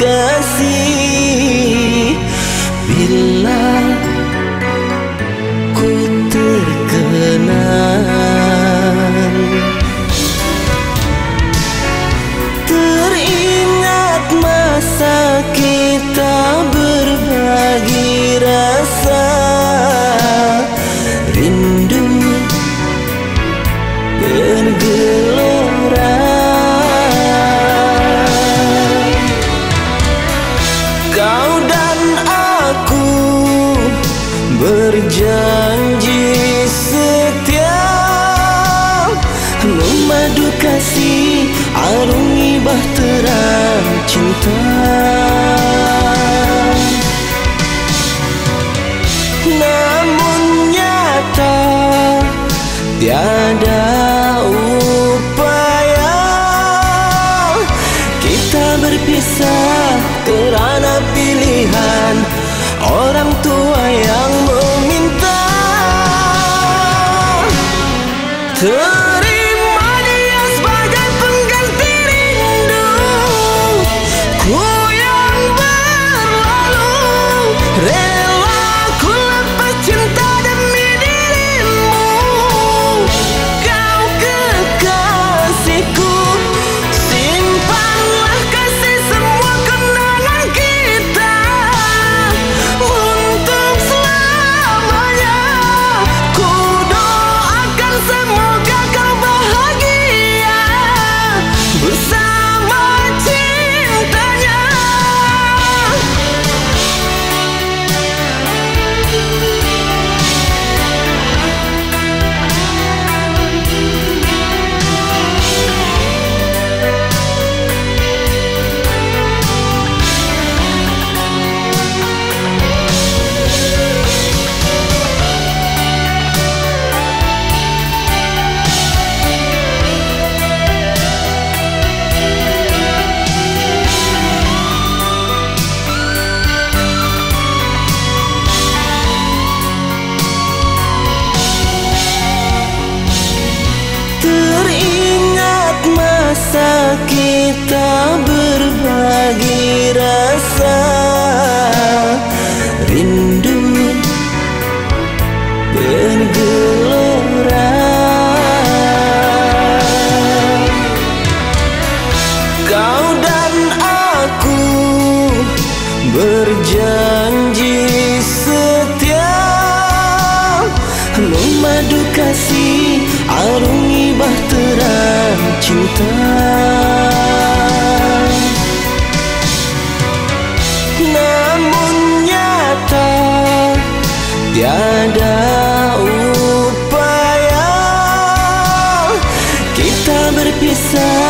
alcance. Berjanji setia Memadu kasih arungi bahtera cinta. Namun nyata tiada upaya. Kita berpisah 哥 Rindu bergelora Kau dan aku berjanji setia. Memadu kasih arungi bahtera cinta tiada upaya kita berpisah.